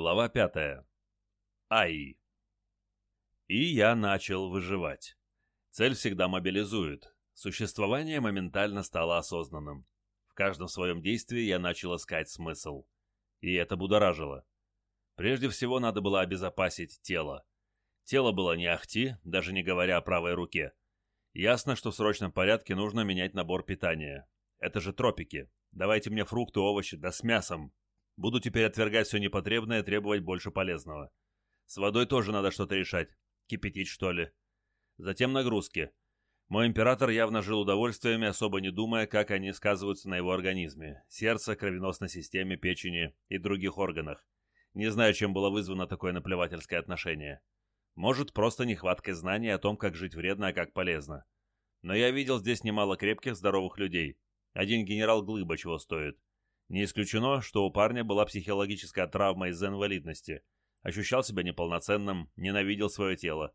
Глава пятая. Ай. И я начал выживать. Цель всегда мобилизует. Существование моментально стало осознанным. В каждом своем действии я начал искать смысл. И это будоражило. Прежде всего надо было обезопасить тело. Тело было не ахти, даже не говоря о правой руке. Ясно, что в срочном порядке нужно менять набор питания. Это же тропики. Давайте мне фрукты, овощи, да с мясом. Буду теперь отвергать все непотребное и требовать больше полезного. С водой тоже надо что-то решать. Кипятить, что ли. Затем нагрузки. Мой император явно жил удовольствиями, особо не думая, как они сказываются на его организме. Сердце, кровеносной системе, печени и других органах. Не знаю, чем было вызвано такое наплевательское отношение. Может, просто нехваткой знаний о том, как жить вредно, а как полезно. Но я видел здесь немало крепких, здоровых людей. Один генерал Глыба чего стоит. Не исключено, что у парня была психологическая травма из-за инвалидности. Ощущал себя неполноценным, ненавидел свое тело.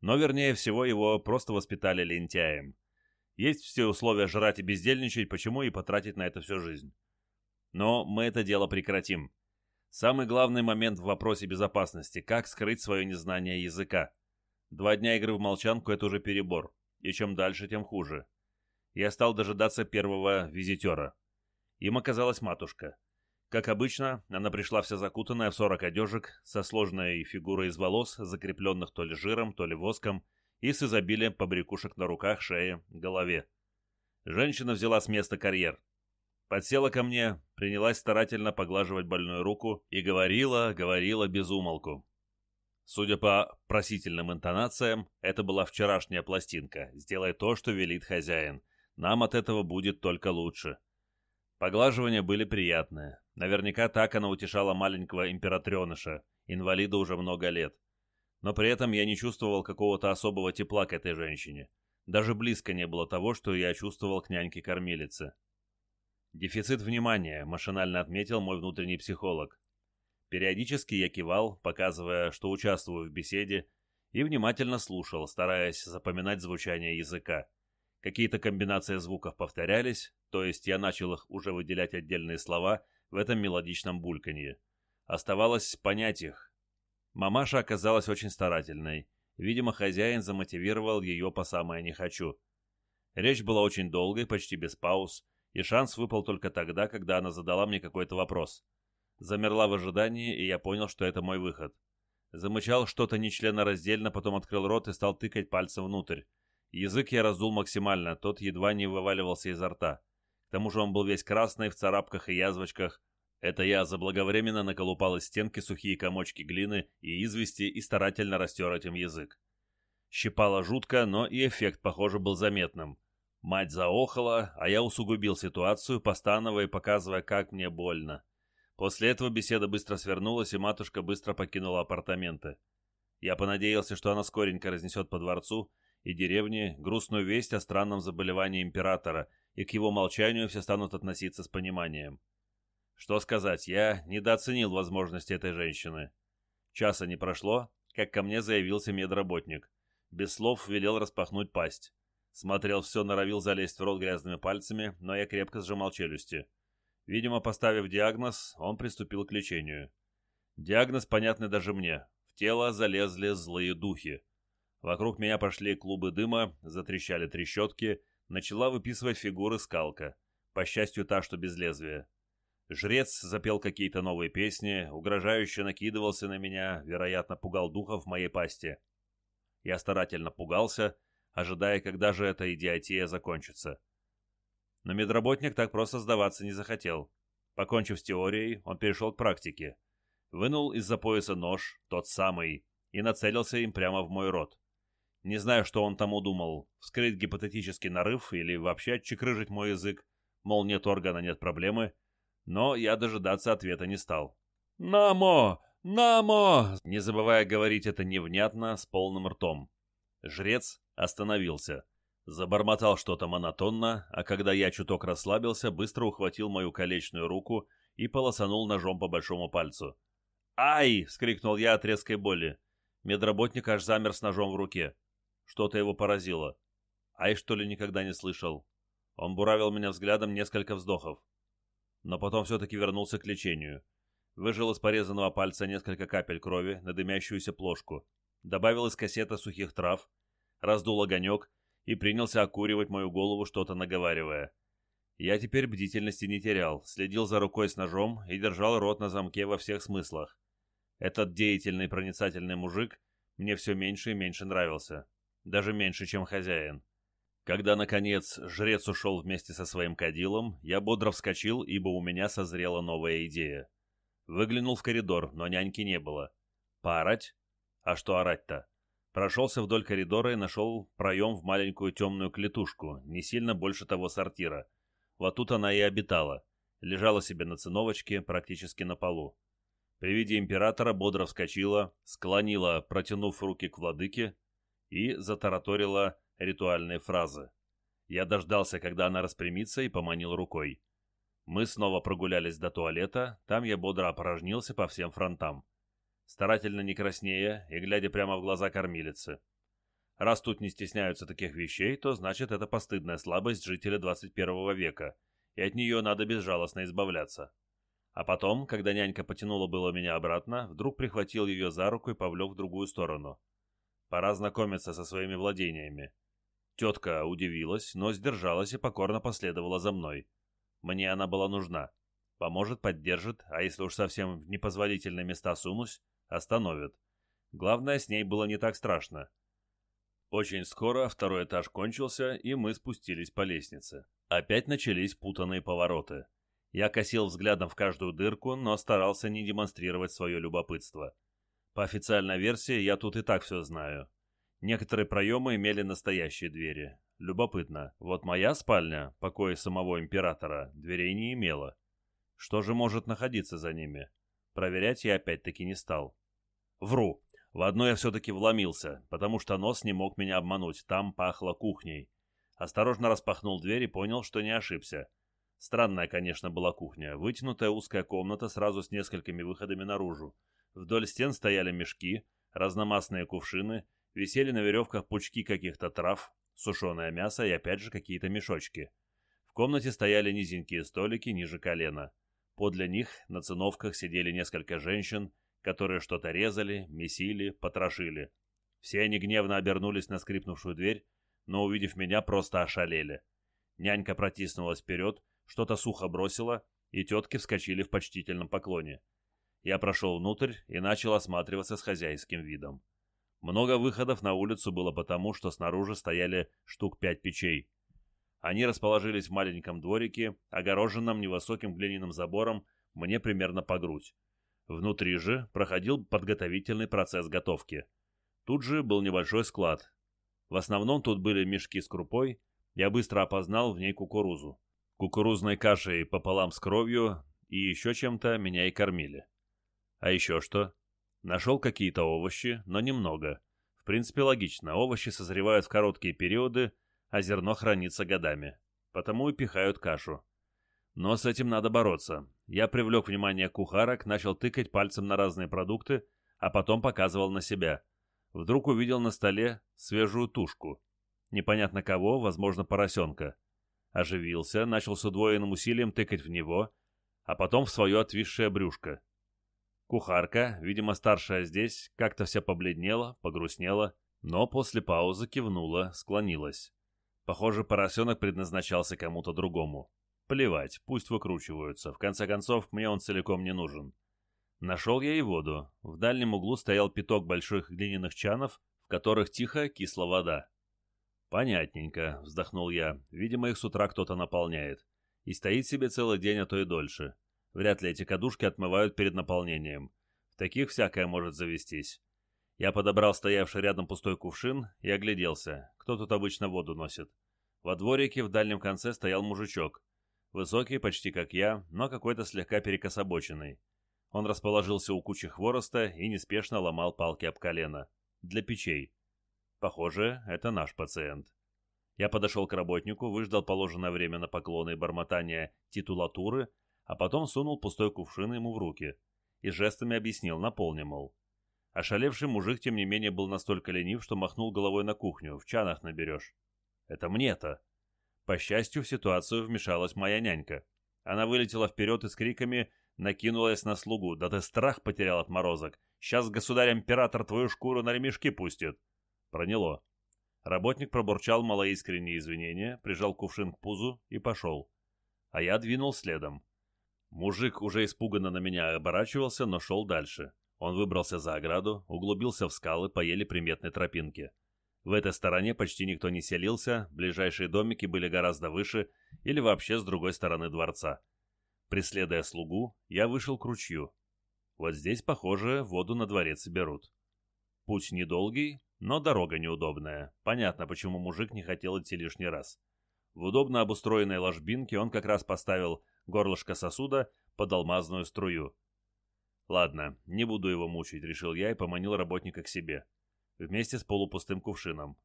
Но, вернее всего, его просто воспитали лентяем. Есть все условия жрать и бездельничать, почему и потратить на это всю жизнь. Но мы это дело прекратим. Самый главный момент в вопросе безопасности – как скрыть свое незнание языка. Два дня игры в молчанку – это уже перебор. И чем дальше, тем хуже. Я стал дожидаться первого визитера – им оказалась матушка. Как обычно, она пришла вся закутанная в сорок одежек, со сложной фигурой из волос, закрепленных то ли жиром, то ли воском, и с изобилием побрякушек на руках, шее, голове. Женщина взяла с места карьер. Подсела ко мне, принялась старательно поглаживать больную руку и говорила, говорила без умолку. Судя по просительным интонациям, это была вчерашняя пластинка «Сделай то, что велит хозяин. Нам от этого будет только лучше». Поглаживания были приятные. Наверняка так она утешала маленького императреныша, инвалида уже много лет. Но при этом я не чувствовал какого-то особого тепла к этой женщине. Даже близко не было того, что я чувствовал к няньке-кормилице. Дефицит внимания, машинально отметил мой внутренний психолог. Периодически я кивал, показывая, что участвую в беседе, и внимательно слушал, стараясь запоминать звучание языка. Какие-то комбинации звуков повторялись, то есть я начал их уже выделять отдельные слова в этом мелодичном бульканье. Оставалось понять их. Мамаша оказалась очень старательной. Видимо, хозяин замотивировал ее по самое «не хочу». Речь была очень долгой, почти без пауз, и шанс выпал только тогда, когда она задала мне какой-то вопрос. Замерла в ожидании, и я понял, что это мой выход. Замычал что-то нечленораздельно, потом открыл рот и стал тыкать пальцем внутрь. Язык я раздул максимально, тот едва не вываливался изо рта. Тому же он был весь красный, в царапках и язвочках. Это я заблаговременно наколупал из стенки сухие комочки глины и извести и старательно растер этим язык. Щипало жутко, но и эффект, похоже, был заметным. Мать заохала, а я усугубил ситуацию, постановая и показывая, как мне больно. После этого беседа быстро свернулась, и матушка быстро покинула апартаменты. Я понадеялся, что она скоренько разнесет по дворцу, и деревне грустную весть о странном заболевании императора, и к его молчанию все станут относиться с пониманием. Что сказать, я недооценил возможности этой женщины. Часа не прошло, как ко мне заявился медработник. Без слов велел распахнуть пасть. Смотрел все, норовил залезть в рот грязными пальцами, но я крепко сжимал челюсти. Видимо, поставив диагноз, он приступил к лечению. Диагноз понятный даже мне. В тело залезли злые духи. Вокруг меня пошли клубы дыма, затрещали трещотки, начала выписывать фигуры скалка. По счастью, та, что без лезвия. Жрец запел какие-то новые песни, угрожающе накидывался на меня, вероятно, пугал духов в моей пасти. Я старательно пугался, ожидая, когда же эта идиотия закончится. Но медработник так просто сдаваться не захотел. Покончив с теорией, он перешел к практике. Вынул из-за пояса нож, тот самый, и нацелился им прямо в мой рот. Не знаю, что он там удумал. Вскрыть гипотетический нарыв или вообще отчекрыжить мой язык. Мол, нет органа, нет проблемы. Но я дожидаться ответа не стал. «Намо! Намо!» Не забывая говорить это невнятно, с полным ртом. Жрец остановился. Забормотал что-то монотонно, а когда я чуток расслабился, быстро ухватил мою колечную руку и полосанул ножом по большому пальцу. «Ай!» — вскрикнул я от резкой боли. Медработник аж замер с ножом в руке. Что-то его поразило. Ай, что ли, никогда не слышал. Он буравил меня взглядом несколько вздохов. Но потом все-таки вернулся к лечению. Выжил из порезанного пальца несколько капель крови на дымящуюся плошку, добавил из кассета сухих трав, раздул огонек и принялся окуривать мою голову, что-то наговаривая. Я теперь бдительности не терял, следил за рукой с ножом и держал рот на замке во всех смыслах. Этот деятельный проницательный мужик мне все меньше и меньше нравился. Даже меньше, чем хозяин. Когда, наконец, жрец ушел вместе со своим кадилом, я бодро вскочил, ибо у меня созрела новая идея. Выглянул в коридор, но няньки не было. Поорать? А что орать-то? Прошелся вдоль коридора и нашел проем в маленькую темную клетушку, не сильно больше того сортира. Вот тут она и обитала. Лежала себе на циновочке, практически на полу. При виде императора бодро вскочила, склонила, протянув руки к владыке, и затараторила ритуальные фразы. Я дождался, когда она распрямится, и поманил рукой. Мы снова прогулялись до туалета, там я бодро опорожнился по всем фронтам старательно не краснея и глядя прямо в глаза кормилицы. Раз тут не стесняются таких вещей, то значит это постыдная слабость жителя 21 века, и от нее надо безжалостно избавляться. А потом, когда нянька потянула было меня обратно, вдруг прихватил ее за руку и повлек в другую сторону. Пора знакомиться со своими владениями. Тетка удивилась, но сдержалась и покорно последовала за мной. Мне она была нужна. Поможет, поддержит, а если уж совсем в непозволительные места сунусь, Остановят. Главное, с ней было не так страшно. Очень скоро второй этаж кончился, и мы спустились по лестнице. Опять начались путанные повороты. Я косил взглядом в каждую дырку, но старался не демонстрировать свое любопытство. По официальной версии, я тут и так все знаю. Некоторые проемы имели настоящие двери. Любопытно, вот моя спальня, покой самого императора, дверей не имела. Что же может находиться за ними? Проверять я опять-таки не стал. Вру. В одно я все-таки вломился, потому что нос не мог меня обмануть. Там пахло кухней. Осторожно распахнул дверь и понял, что не ошибся. Странная, конечно, была кухня. Вытянутая узкая комната сразу с несколькими выходами наружу. Вдоль стен стояли мешки, разномастные кувшины, висели на веревках пучки каких-то трав, сушеное мясо и опять же какие-то мешочки. В комнате стояли низенькие столики ниже колена. Подле них на циновках сидели несколько женщин, которые что-то резали, месили, потрошили. Все они гневно обернулись на скрипнувшую дверь, но, увидев меня, просто ошалели. Нянька протиснулась вперед, что-то сухо бросила, и тетки вскочили в почтительном поклоне. Я прошел внутрь и начал осматриваться с хозяйским видом. Много выходов на улицу было потому, что снаружи стояли штук пять печей. Они расположились в маленьком дворике, огороженном невысоким глиняным забором, мне примерно по грудь. Внутри же проходил подготовительный процесс готовки. Тут же был небольшой склад. В основном тут были мешки с крупой, я быстро опознал в ней кукурузу. Кукурузной кашей пополам с кровью и еще чем-то меня и кормили. А еще что? Нашел какие-то овощи, но немного. В принципе, логично, овощи созревают в короткие периоды, а зерно хранится годами. Потому и пихают кашу. Но с этим надо бороться. Я привлек внимание кухарок, начал тыкать пальцем на разные продукты, а потом показывал на себя. Вдруг увидел на столе свежую тушку. Непонятно кого, возможно, поросенка. Оживился, начал с удвоенным усилием тыкать в него, а потом в свое отвисшее брюшко. Кухарка, видимо, старшая здесь, как-то вся побледнела, погрустнела, но после паузы кивнула, склонилась. Похоже, поросенок предназначался кому-то другому. Плевать, пусть выкручиваются. В конце концов, мне он целиком не нужен. Нашел я и воду. В дальнем углу стоял пяток больших глиняных чанов, в которых тихо кисла вода. «Понятненько», — вздохнул я. «Видимо, их с утра кто-то наполняет. И стоит себе целый день, а то и дольше. Вряд ли эти кадушки отмывают перед наполнением. В таких всякое может завестись. Я подобрал стоявший рядом пустой кувшин и огляделся. Кто тут обычно воду носит? Во дворике в дальнем конце стоял мужичок. Высокий, почти как я, но какой-то слегка перекособоченный. Он расположился у кучи хвороста и неспешно ломал палки об колено. Для печей. Похоже, это наш пациент. Я подошел к работнику, выждал положенное время на поклоны и бормотание титулатуры, а потом сунул пустой кувшин ему в руки и жестами объяснил, наполни, мол. Ошалевший мужик, тем не менее, был настолько ленив, что махнул головой на кухню. В чанах наберешь. Это мне-то. По счастью, в ситуацию вмешалась моя нянька. Она вылетела вперед и с криками Накинулась на слугу. Да ты страх потерял от морозок. Сейчас государь-император твою шкуру на ремешки пустит. Проняло. Работник пробурчал малоискренние извинения, прижал кувшин к пузу и пошел. А я двинул следом. Мужик уже испуганно на меня оборачивался, но шел дальше. Он выбрался за ограду, углубился в скалы по еле приметной тропинке. В этой стороне почти никто не селился, ближайшие домики были гораздо выше или вообще с другой стороны дворца. Преследуя слугу, я вышел к ручью. Вот здесь, похоже, воду на дворец берут. Путь недолгий, но дорога неудобная. Понятно, почему мужик не хотел идти лишний раз. В удобно обустроенной ложбинке он как раз поставил горлышко сосуда под алмазную струю. Ладно, не буду его мучить, решил я и поманил работника к себе вместе с полупустым кувшином.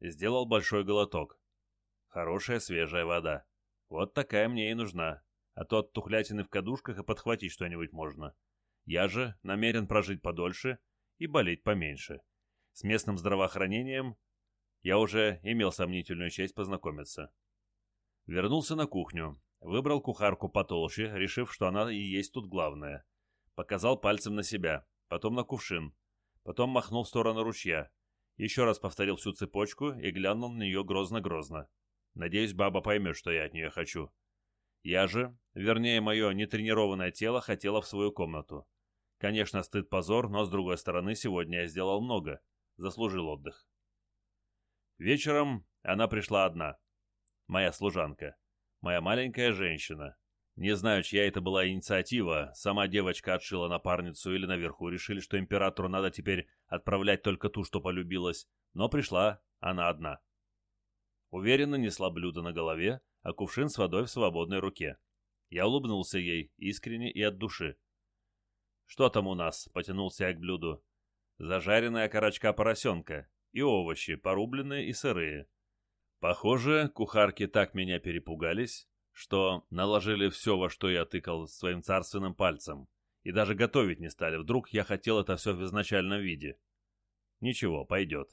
Сделал большой глоток. Хорошая свежая вода. Вот такая мне и нужна. А то от тухлятины в кадушках и подхватить что-нибудь можно. Я же намерен прожить подольше и болеть поменьше. С местным здравоохранением я уже имел сомнительную честь познакомиться. Вернулся на кухню. Выбрал кухарку потолще, решив, что она и есть тут главное. Показал пальцем на себя, потом на кувшин, Потом махнул в сторону ручья. Еще раз повторил всю цепочку и глянул на нее грозно-грозно. Надеюсь, баба поймет, что я от нее хочу. Я же, вернее, мое нетренированное тело хотело в свою комнату. Конечно, стыд-позор, но, с другой стороны, сегодня я сделал много. Заслужил отдых. Вечером она пришла одна. Моя служанка. Моя маленькая женщина. Не знаю, чья это была инициатива, сама девочка отшила напарницу или наверху решили, что императору надо теперь отправлять только ту, что полюбилась, но пришла она одна. Уверенно несла блюдо на голове, а кувшин с водой в свободной руке. Я улыбнулся ей, искренне и от души. «Что там у нас?» — потянулся я к блюду. «Зажаренная корочка поросенка и овощи, порубленные и сырые». Похоже, кухарки так меня перепугались, что наложили все, во что я тыкал своим царственным пальцем, и даже готовить не стали. Вдруг я хотел это все в изначальном виде. Ничего, пойдет.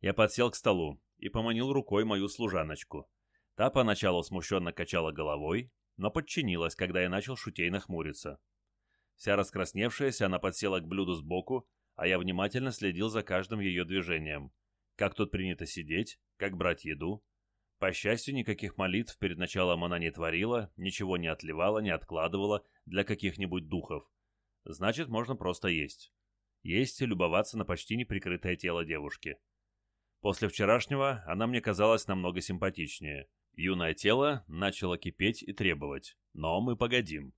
Я подсел к столу и поманил рукой мою служаночку. Та поначалу смущенно качала головой, но подчинилась, когда я начал шутейно хмуриться. Вся раскрасневшаяся, она подсела к блюду сбоку, а я внимательно следил за каждым ее движением. Как тут принято сидеть, как брать еду, по счастью, никаких молитв перед началом она не творила, ничего не отливала, не откладывала для каких-нибудь духов. Значит, можно просто есть. Есть и любоваться на почти неприкрытое тело девушки. После вчерашнего она мне казалась намного симпатичнее. Юное тело начало кипеть и требовать. Но мы погодим.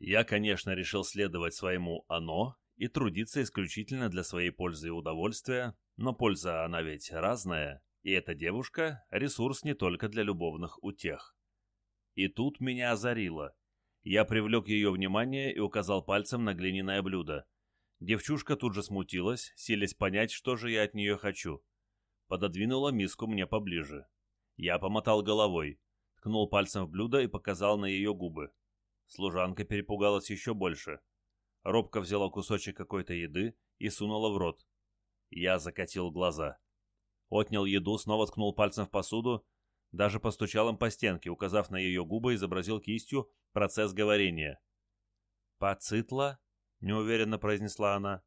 Я, конечно, решил следовать своему «оно» и трудиться исключительно для своей пользы и удовольствия, но польза она ведь разная, и эта девушка — ресурс не только для любовных утех. И тут меня озарило. Я привлек ее внимание и указал пальцем на глиняное блюдо. Девчушка тут же смутилась, силясь понять, что же я от нее хочу. Пододвинула миску мне поближе. Я помотал головой, ткнул пальцем в блюдо и показал на ее губы. Служанка перепугалась еще больше. Робко взяла кусочек какой-то еды и сунула в рот. Я закатил глаза отнял еду, снова ткнул пальцем в посуду, даже постучал им по стенке, указав на ее губы, изобразил кистью процесс говорения. «Пацитла?» — неуверенно произнесла она.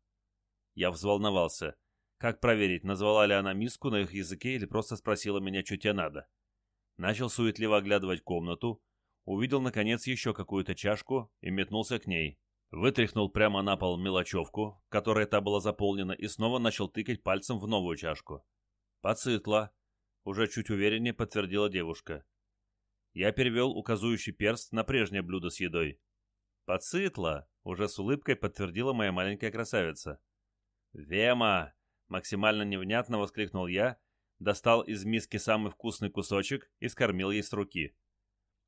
Я взволновался. Как проверить, назвала ли она миску на их языке или просто спросила меня, что тебе надо? Начал суетливо оглядывать комнату, увидел, наконец, еще какую-то чашку и метнулся к ней. Вытряхнул прямо на пол мелочевку, которой та была заполнена, и снова начал тыкать пальцем в новую чашку. «Поцитла», — уже чуть увереннее подтвердила девушка. Я перевел указующий перст на прежнее блюдо с едой. «Поцитла», — уже с улыбкой подтвердила моя маленькая красавица. «Вема!» — максимально невнятно воскликнул я, достал из миски самый вкусный кусочек и скормил ей с руки.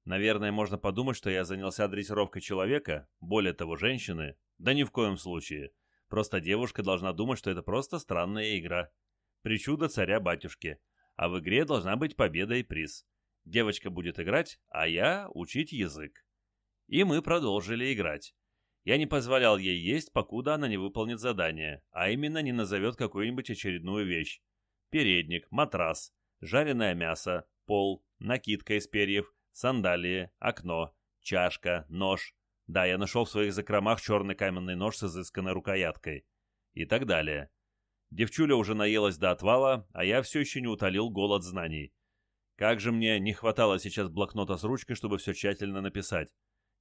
Наверное, можно подумать, что я занялся дрессировкой человека, более того, женщины. Да ни в коем случае. Просто девушка должна думать, что это просто странная игра. Причуда царя-батюшки. А в игре должна быть победа и приз. Девочка будет играть, а я учить язык. И мы продолжили играть. Я не позволял ей есть, покуда она не выполнит задание, а именно не назовет какую-нибудь очередную вещь. Передник, матрас, жареное мясо, пол, накидка из перьев, сандалии, окно, чашка, нож, Да, я нашел в своих закромах черный каменный нож с изысканной рукояткой. И так далее. Девчуля уже наелась до отвала, а я все еще не утолил голод знаний. Как же мне не хватало сейчас блокнота с ручкой, чтобы все тщательно написать.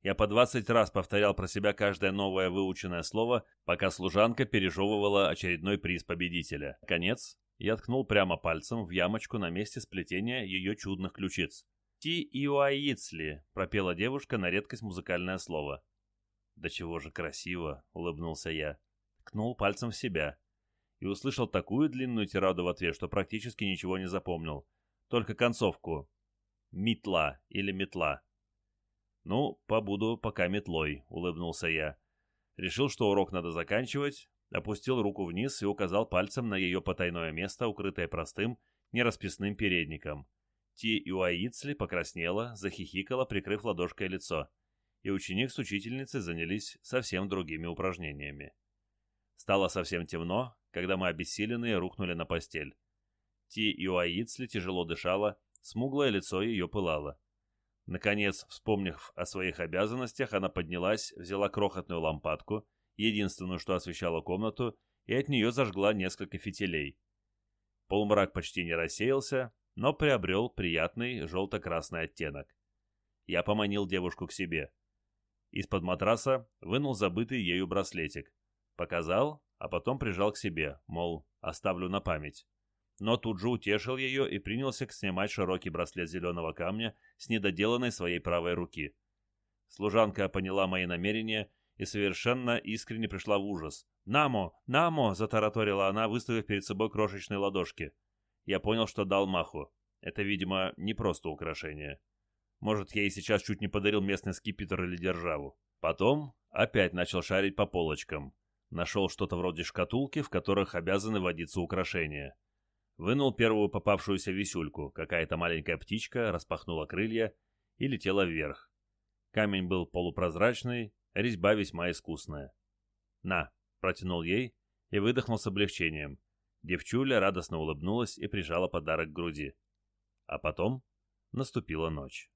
Я по двадцать раз повторял про себя каждое новое выученное слово, пока служанка пережевывала очередной приз победителя. Конец, я ткнул прямо пальцем в ямочку на месте сплетения ее чудных ключиц. «Ти-иуаицли», — пропела девушка на редкость музыкальное слово. «Да чего же красиво», — улыбнулся я. Ткнул пальцем в себя. И услышал такую длинную тираду в ответ, что практически ничего не запомнил. Только концовку. «Метла» или «метла». «Ну, побуду пока метлой», — улыбнулся я. Решил, что урок надо заканчивать, опустил руку вниз и указал пальцем на ее потайное место, укрытое простым, нерасписным передником. Ти Юаицли покраснела, захихикала, прикрыв ладошкой лицо, и ученик с учительницей занялись совсем другими упражнениями. Стало совсем темно, когда мы обессиленные рухнули на постель. Ти Юаицли тяжело дышала, смуглое лицо ее пылало. Наконец, вспомнив о своих обязанностях, она поднялась, взяла крохотную лампадку, единственную, что освещала комнату, и от нее зажгла несколько фитилей. Полумрак почти не рассеялся, но приобрел приятный желто-красный оттенок. Я поманил девушку к себе. Из-под матраса вынул забытый ею браслетик. Показал, а потом прижал к себе, мол, оставлю на память но тут же утешил ее и принялся снимать широкий браслет зеленого камня с недоделанной своей правой руки. Служанка поняла мои намерения и совершенно искренне пришла в ужас. «Намо! Намо!» — затараторила она, выставив перед собой крошечные ладошки. Я понял, что дал маху. Это, видимо, не просто украшение. Может, я и сейчас чуть не подарил местный скипетр или державу. Потом опять начал шарить по полочкам. Нашел что-то вроде шкатулки, в которых обязаны водиться украшения. Вынул первую попавшуюся висюльку. Какая-то маленькая птичка распахнула крылья и летела вверх. Камень был полупрозрачный, резьба весьма искусная. «На!» — протянул ей и выдохнул с облегчением. Девчуля радостно улыбнулась и прижала подарок к груди. А потом наступила ночь.